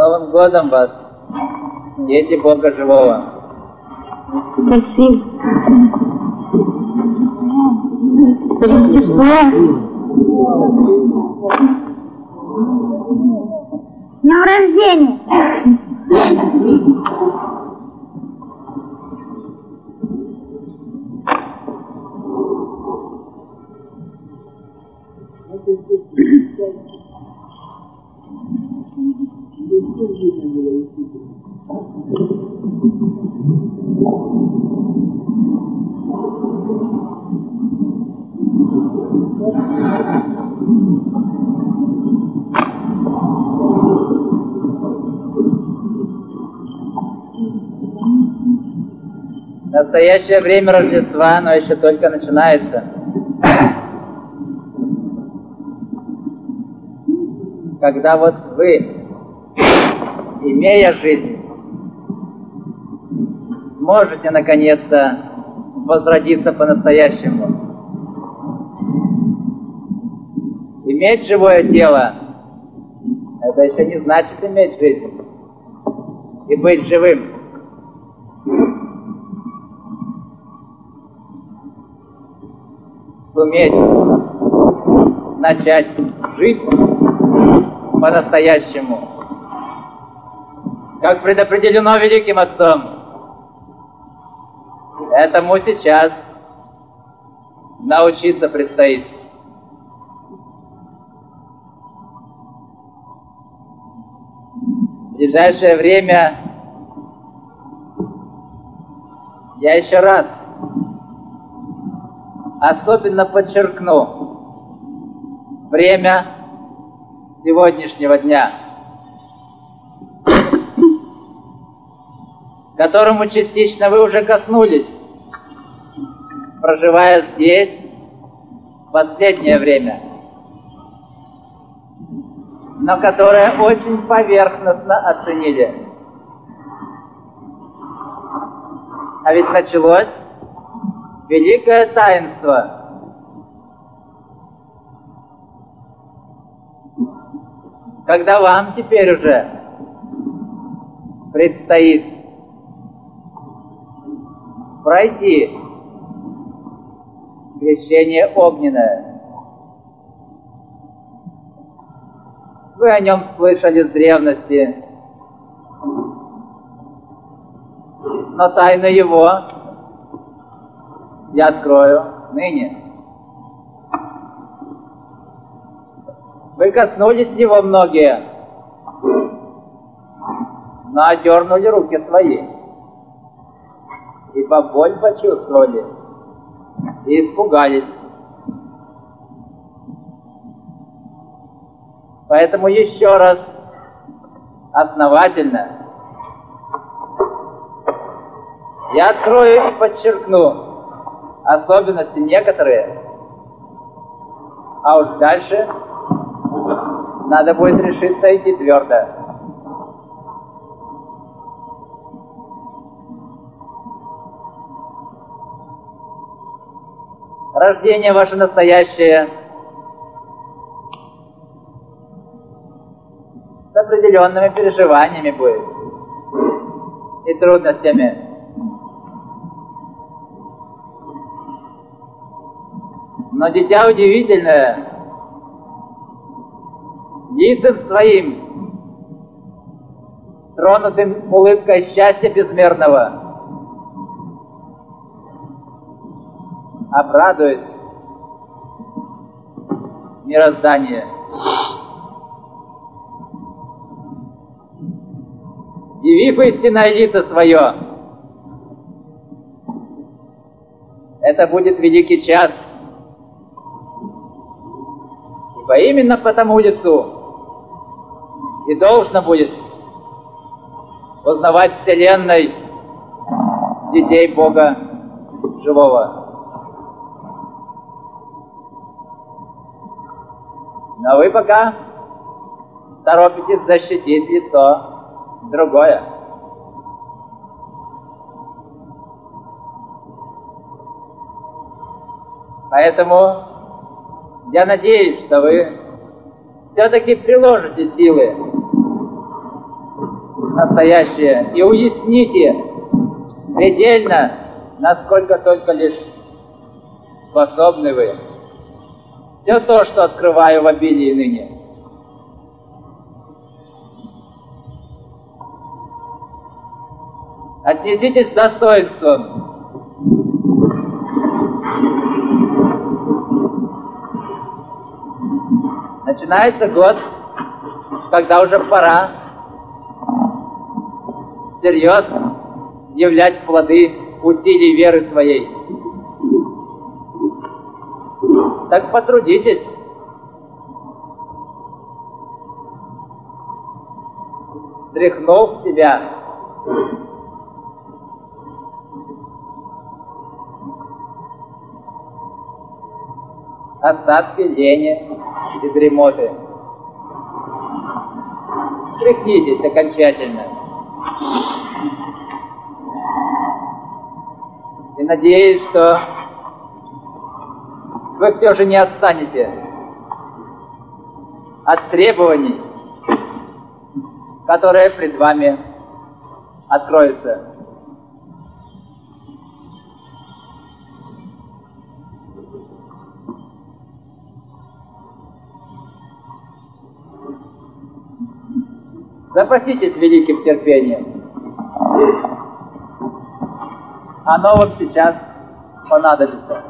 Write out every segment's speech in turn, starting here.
Новым годом вас, дети Бога Живого. Спасибо. Рождество. Днем рождения! Настоящее время Рождества, оно еще только начинается. Когда вот вы, имея жизнь, сможете наконец-то возродиться по-настоящему. Иметь живое тело, это еще не значит иметь жизнь и быть живым. Суметь начать жить по-настоящему, как предопределено великим отцом. Этому сейчас научиться предстоит. В ближайшее время я еще раз особенно подчеркну время сегодняшнего дня, которому частично вы уже коснулись, проживая здесь в последнее время, но которое очень поверхностно оценили. А ведь началось великое таинство. Когда вам теперь уже предстоит пройти крещение огненное. Вы о нем слышали с древности, но тайна его я открою. Ныне. Вы коснулись его многие, но одернули руки свои, ибо боль почувствовали. И испугались. Поэтому еще раз основательно я открою и подчеркну, особенности некоторые, а уж дальше надо будет решиться идти твердо. Рождение ваше настоящее с определенными переживаниями будет и трудностями. Но дитя удивительное, лицем своим, тронутым улыбкой счастья безмерного, обрадует мироздание. Явив истинное лицо свое, это будет великий час – ибо именно по тому лицу и должно будет познавать Вселенной детей Бога живого. Но вы пока торопитесь защитить лицо другое. Поэтому я надеюсь, что вы все-таки приложите силы настоящее и уясните предельно, насколько только лишь способны вы. Все то, что открываю в обилии ныне. Отнеситесь с достоинством. Начинается год, когда уже пора серьезно являть плоды усилий веры своей. Так потрудитесь. Стряхнув себя, остатки лени и дремоты. Стряхнитесь окончательно. И надеюсь, что вы все же не отстанете от требований, которые пред вами откроются. Запаситесь великим терпением. Оно вам сейчас понадобится.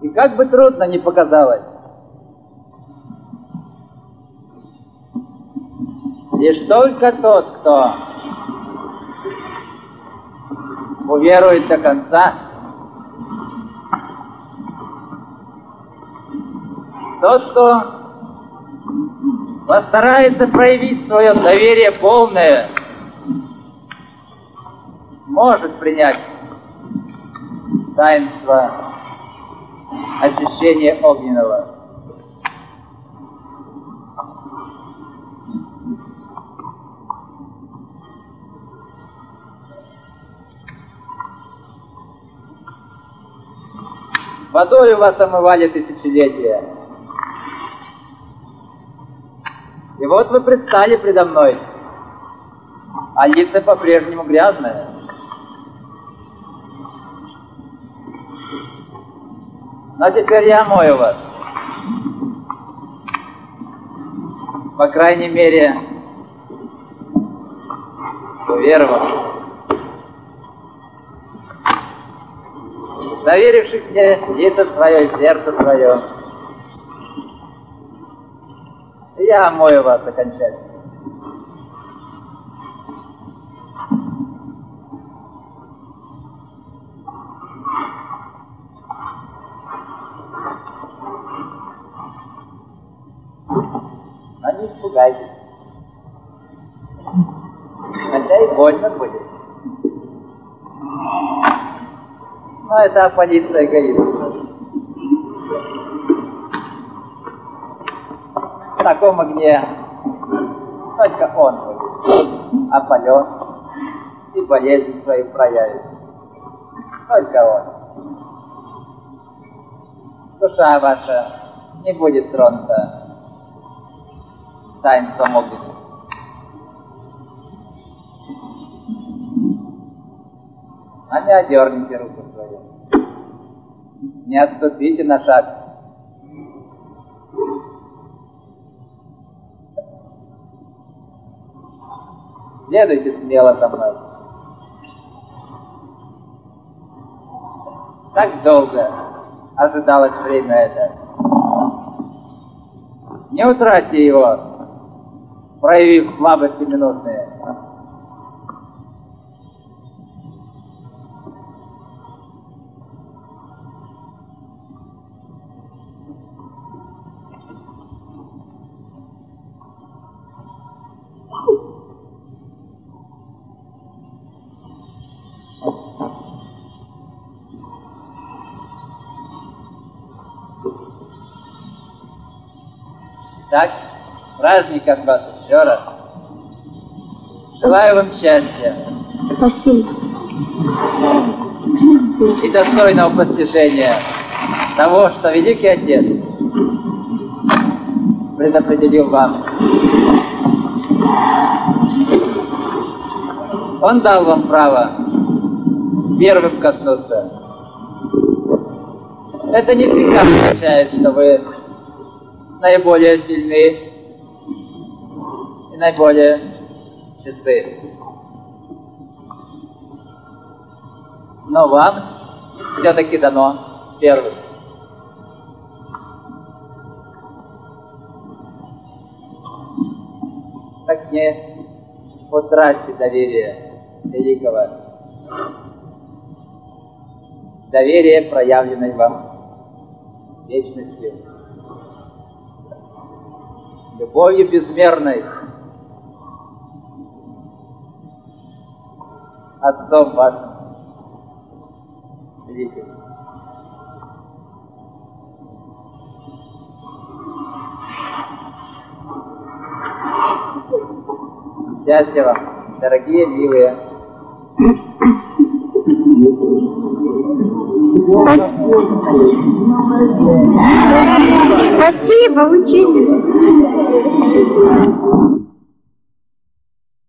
И как бы трудно ни показалось, лишь только тот, кто уверует до конца, Тот, кто постарается проявить свое доверие полное, может принять таинство очищения огненного. Водой вас омывали тысячелетия. И вот вы предстали предо мной, а лицо по-прежнему грязное. Но теперь я омою вас. По крайней мере, уверовав. Доверившись мне лицо свое, сердце свое, я омою вас окончательно. Но не испугайтесь. Хотя и больно будет. Но это полиция эгоизма. Знакомо, где только он опален и болезнь свою проявит. Только он. Душа ваша не будет тронута таинством огненным. А не одерните руку свою. Не отступите на шаг Следуйте смело со мной. Так долго ожидалось время это. Не утратьте его, проявив слабости минутные. Так, праздником вас еще раз. Желаю вам счастья. Спасибо. И достойного постижения того, что Великий Отец предопределил вам. Он дал вам право первым коснуться. Это не всегда означает, что вы наиболее сильны и наиболее чисты. Но вам все-таки дано первым. Так не утратьте доверие великого. Доверие, проявленное вам вечностью. Любовью безмерной. Отцом вашим великим. Счастья вам, дорогие, милые. Спасибо, учитель.